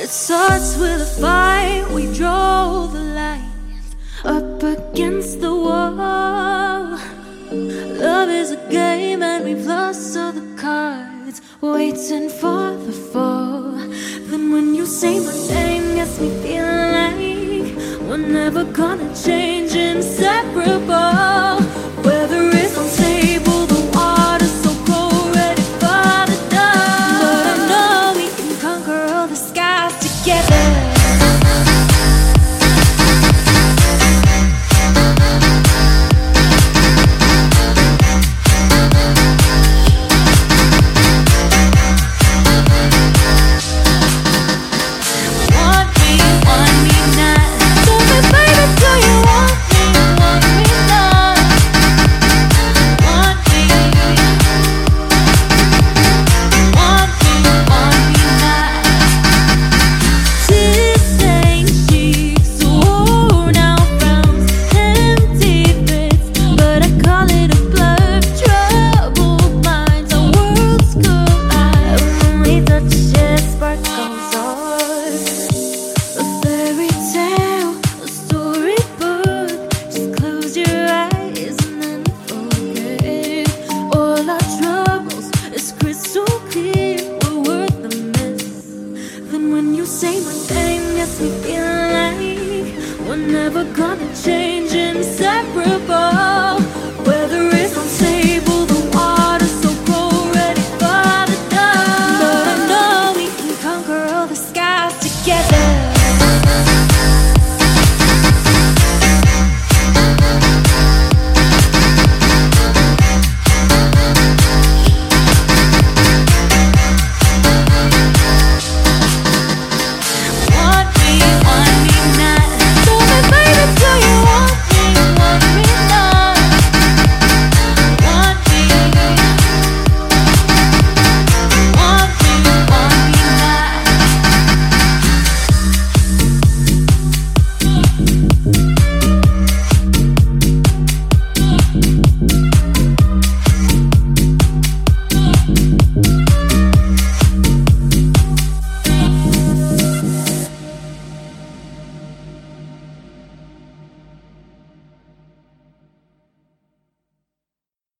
It starts with a fight. We draw the line up against the wall. Love is a game, and we've lost all the cards, waiting for the fall. Then when you say my name, gets me feeling like we're never gonna change, inseparable. Weather is unstable, say my name Yes, we feel like We're never gonna change Inseparable.